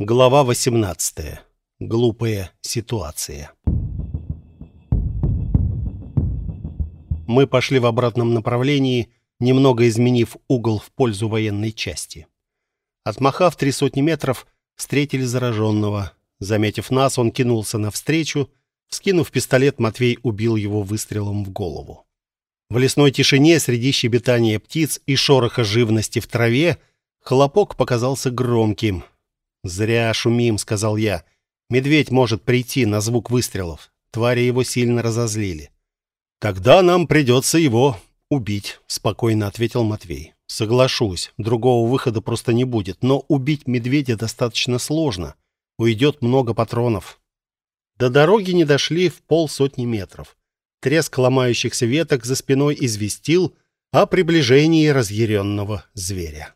Глава 18. Глупая ситуация. Мы пошли в обратном направлении, немного изменив угол в пользу военной части. Отмахав три сотни метров, встретили зараженного. Заметив нас, он кинулся навстречу. Вскинув пистолет, Матвей убил его выстрелом в голову. В лесной тишине, среди щебетания птиц и шороха живности в траве, хлопок показался громким — «Зря шумим», — сказал я. «Медведь может прийти на звук выстрелов. Твари его сильно разозлили». «Тогда нам придется его убить», — спокойно ответил Матвей. «Соглашусь, другого выхода просто не будет, но убить медведя достаточно сложно. Уйдет много патронов». До дороги не дошли в полсотни метров. Треск ломающихся веток за спиной известил о приближении разъяренного зверя.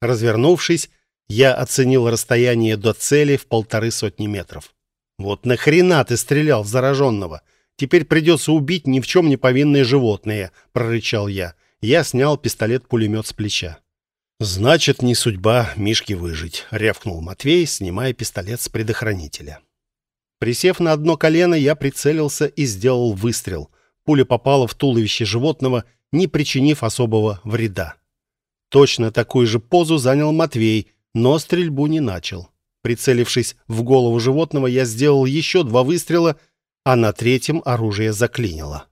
Развернувшись, я оценил расстояние до цели в полторы сотни метров. «Вот нахрена ты стрелял в зараженного? Теперь придется убить ни в чем не повинные животные», — прорычал я. Я снял пистолет-пулемет с плеча. «Значит, не судьба Мишке выжить», — рявкнул Матвей, снимая пистолет с предохранителя. Присев на одно колено, я прицелился и сделал выстрел. Пуля попала в туловище животного, не причинив особого вреда. Точно такую же позу занял Матвей, но стрельбу не начал. Прицелившись в голову животного, я сделал еще два выстрела, а на третьем оружие заклинило.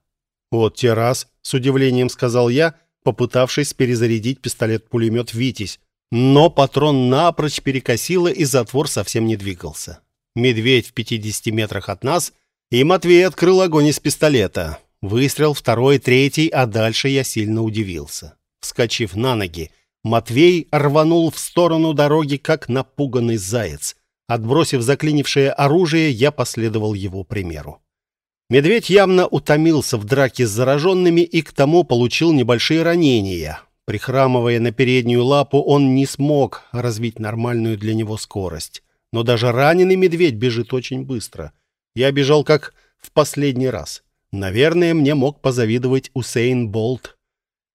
«Вот те раз», — с удивлением сказал я, попытавшись перезарядить пистолет-пулемет «Витязь». Но патрон напрочь перекосило, и затвор совсем не двигался. Медведь в 50 метрах от нас, и Матвей открыл огонь из пистолета. Выстрел, второй, третий, а дальше я сильно удивился. Вскочив на ноги, Матвей рванул в сторону дороги, как напуганный заяц. Отбросив заклинившее оружие, я последовал его примеру. Медведь явно утомился в драке с зараженными и к тому получил небольшие ранения. Прихрамывая на переднюю лапу, он не смог развить нормальную для него скорость. Но даже раненый медведь бежит очень быстро. Я бежал как в последний раз. Наверное, мне мог позавидовать Усейн Болт.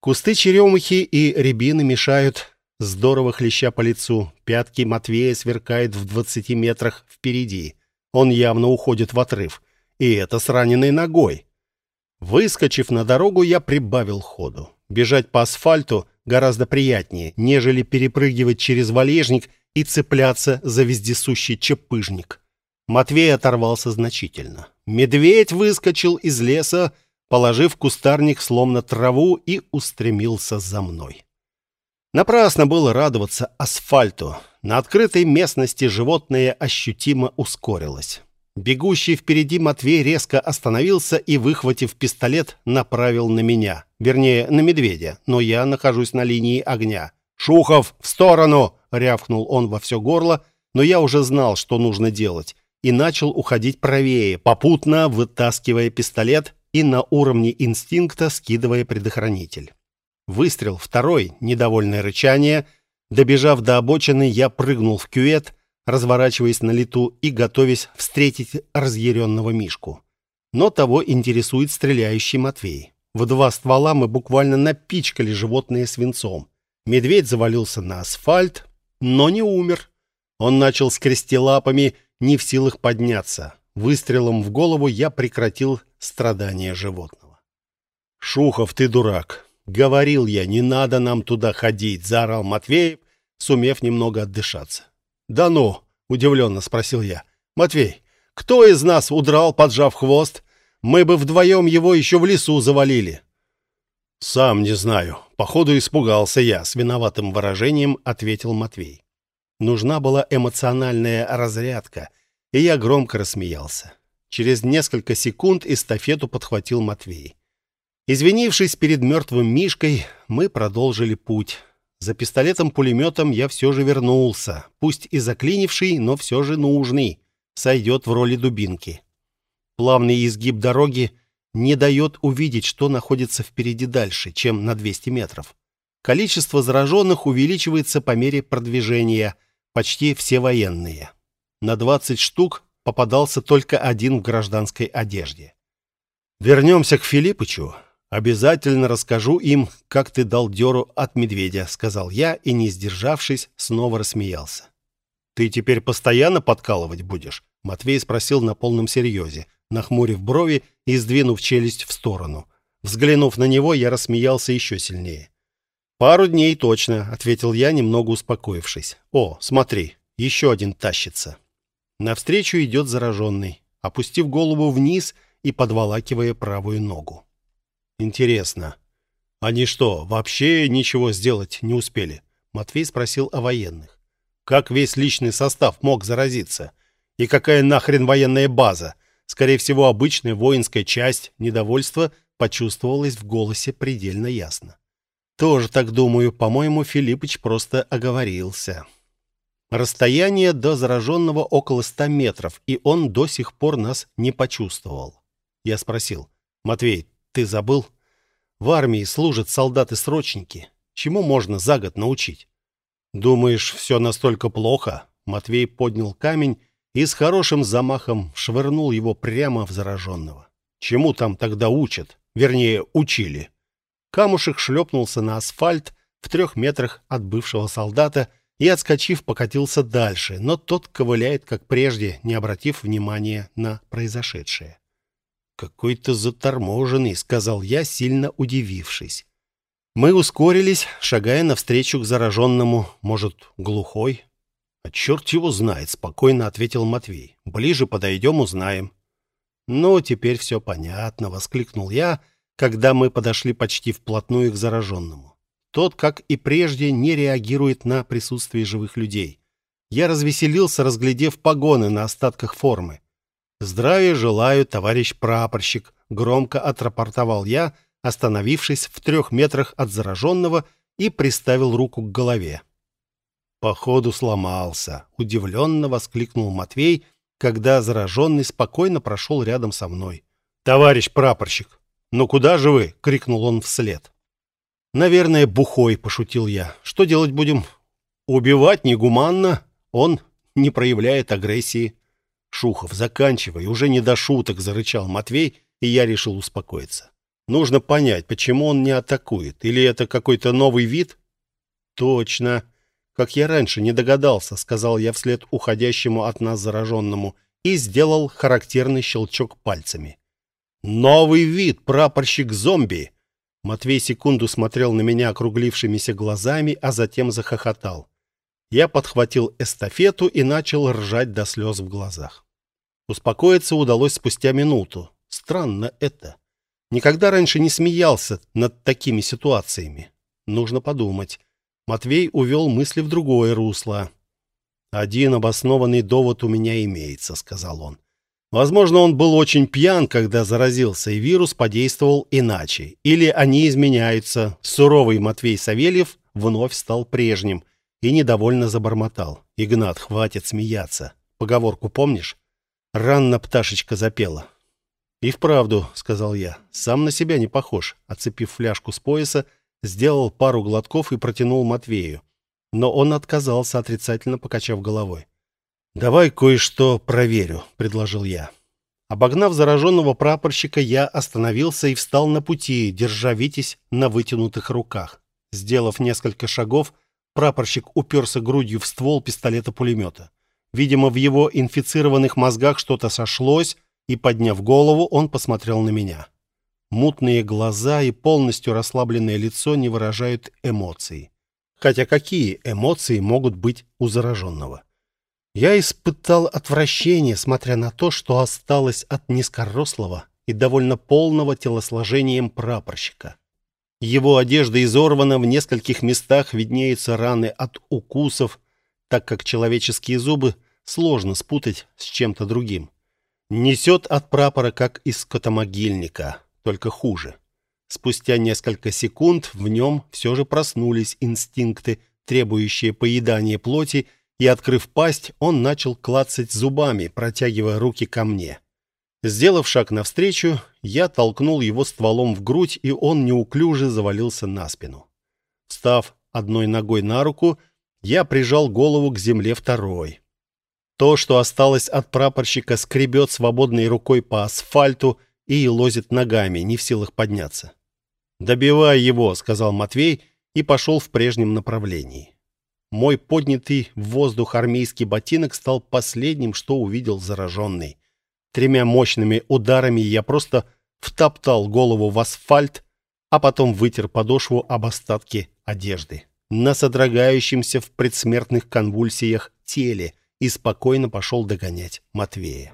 Кусты черемухи и рябины мешают, здорово хлеща по лицу. Пятки Матвея сверкают в двадцати метрах впереди. Он явно уходит в отрыв. И это с раненой ногой. Выскочив на дорогу, я прибавил ходу. Бежать по асфальту гораздо приятнее, нежели перепрыгивать через валежник и цепляться за вездесущий чепыжник. Матвей оторвался значительно. Медведь выскочил из леса, положив кустарник словно траву и устремился за мной. Напрасно было радоваться асфальту. На открытой местности животное ощутимо ускорилось. Бегущий впереди Матвей резко остановился и, выхватив пистолет, направил на меня. Вернее, на медведя, но я нахожусь на линии огня. «Шухов, в сторону!» — рявкнул он во все горло, но я уже знал, что нужно делать, и начал уходить правее, попутно вытаскивая пистолет и на уровне инстинкта скидывая предохранитель. Выстрел второй, недовольное рычание. Добежав до обочины, я прыгнул в кювет, разворачиваясь на лету и готовясь встретить разъяренного Мишку. Но того интересует стреляющий Матвей. В два ствола мы буквально напичкали животное свинцом. Медведь завалился на асфальт, но не умер. Он начал скрести лапами, не в силах подняться. Выстрелом в голову я прекратил страдания животного. «Шухов, ты дурак! Говорил я, не надо нам туда ходить!» — заорал Матвеев, сумев немного отдышаться. «Да ну!» — удивленно спросил я. «Матвей, кто из нас удрал, поджав хвост? Мы бы вдвоем его еще в лесу завалили». «Сам не знаю. Походу, испугался я», — с виноватым выражением ответил Матвей. Нужна была эмоциональная разрядка, и я громко рассмеялся. Через несколько секунд эстафету подхватил Матвей. Извинившись перед мертвым Мишкой, мы продолжили путь. За пистолетом-пулеметом я все же вернулся. Пусть и заклинивший, но все же нужный. Сойдет в роли дубинки. Плавный изгиб дороги не дает увидеть, что находится впереди дальше, чем на 200 метров. Количество зараженных увеличивается по мере продвижения. Почти все военные. На 20 штук попадался только один в гражданской одежде. «Вернемся к Филиппычу. Обязательно расскажу им, как ты дал дёру от медведя», — сказал я и, не сдержавшись, снова рассмеялся. «Ты теперь постоянно подкалывать будешь?» Матвей спросил на полном серьезе, нахмурив брови и сдвинув челюсть в сторону. Взглянув на него, я рассмеялся еще сильнее. «Пару дней точно», — ответил я, немного успокоившись. «О, смотри, еще один тащится». Навстречу идет зараженный, опустив голову вниз и подволакивая правую ногу. «Интересно, они что, вообще ничего сделать не успели?» Матвей спросил о военных. Как весь личный состав мог заразиться? И какая нахрен военная база? Скорее всего, обычная воинская часть недовольства почувствовалась в голосе предельно ясно. Тоже так думаю. По-моему, Филиппыч просто оговорился. Расстояние до зараженного около ста метров, и он до сих пор нас не почувствовал. Я спросил, «Матвей, ты забыл? В армии служат солдаты-срочники. Чему можно за год научить?» «Думаешь, все настолько плохо?» Матвей поднял камень и с хорошим замахом швырнул его прямо в зараженного. «Чему там тогда учат? Вернее, учили?» Камушек шлепнулся на асфальт в трех метрах от бывшего солдата и, отскочив, покатился дальше, но тот ковыляет, как прежде, не обратив внимания на произошедшее. «Какой-то заторможенный», — сказал я, сильно удивившись. Мы ускорились, шагая навстречу к зараженному, может, глухой. «А черт его знает», — спокойно ответил Матвей. «Ближе подойдем, узнаем». «Ну, теперь все понятно», — воскликнул я, когда мы подошли почти вплотную к зараженному. Тот, как и прежде, не реагирует на присутствие живых людей. Я развеселился, разглядев погоны на остатках формы. «Здравия желаю, товарищ прапорщик», — громко отрапортовал я, — остановившись в трех метрах от зараженного и приставил руку к голове. «Походу сломался», — удивленно воскликнул Матвей, когда зараженный спокойно прошел рядом со мной. «Товарищ прапорщик, ну куда же вы?» — крикнул он вслед. «Наверное, бухой», — пошутил я. «Что делать будем?» «Убивать негуманно. Он не проявляет агрессии». «Шухов, заканчивай, уже не до шуток», — зарычал Матвей, и я решил успокоиться. Нужно понять, почему он не атакует. Или это какой-то новый вид? Точно. Как я раньше не догадался, сказал я вслед уходящему от нас зараженному и сделал характерный щелчок пальцами. Новый вид, прапорщик зомби. Матвей секунду смотрел на меня округлившимися глазами, а затем захохотал. Я подхватил эстафету и начал ржать до слез в глазах. Успокоиться удалось спустя минуту. Странно это. Никогда раньше не смеялся над такими ситуациями. Нужно подумать. Матвей увел мысли в другое русло. «Один обоснованный довод у меня имеется», — сказал он. Возможно, он был очень пьян, когда заразился, и вирус подействовал иначе. Или они изменяются. Суровый Матвей Савельев вновь стал прежним и недовольно забормотал. «Игнат, хватит смеяться. Поговорку помнишь? Ранно пташечка запела. «И вправду», — сказал я, — «сам на себя не похож». Отцепив фляжку с пояса, сделал пару глотков и протянул Матвею. Но он отказался, отрицательно покачав головой. «Давай кое-что проверю», — предложил я. Обогнав зараженного прапорщика, я остановился и встал на пути, держа Витязь на вытянутых руках. Сделав несколько шагов, прапорщик уперся грудью в ствол пистолета-пулемета. Видимо, в его инфицированных мозгах что-то сошлось, и, подняв голову, он посмотрел на меня. Мутные глаза и полностью расслабленное лицо не выражают эмоций. Хотя какие эмоции могут быть у зараженного? Я испытал отвращение, смотря на то, что осталось от низкорослого и довольно полного телосложением прапорщика. Его одежда изорвана, в нескольких местах виднеются раны от укусов, так как человеческие зубы сложно спутать с чем-то другим. Несет от прапора, как из скотомогильника, только хуже. Спустя несколько секунд в нем все же проснулись инстинкты, требующие поедания плоти, и, открыв пасть, он начал клацать зубами, протягивая руки ко мне. Сделав шаг навстречу, я толкнул его стволом в грудь, и он неуклюже завалился на спину. Встав одной ногой на руку, я прижал голову к земле второй. То, что осталось от прапорщика, скребет свободной рукой по асфальту и лозит ногами, не в силах подняться. «Добивай его», — сказал Матвей и пошел в прежнем направлении. Мой поднятый в воздух армейский ботинок стал последним, что увидел зараженный. Тремя мощными ударами я просто втоптал голову в асфальт, а потом вытер подошву об остатки одежды. На содрогающемся в предсмертных конвульсиях теле и спокойно пошел догонять Матвея.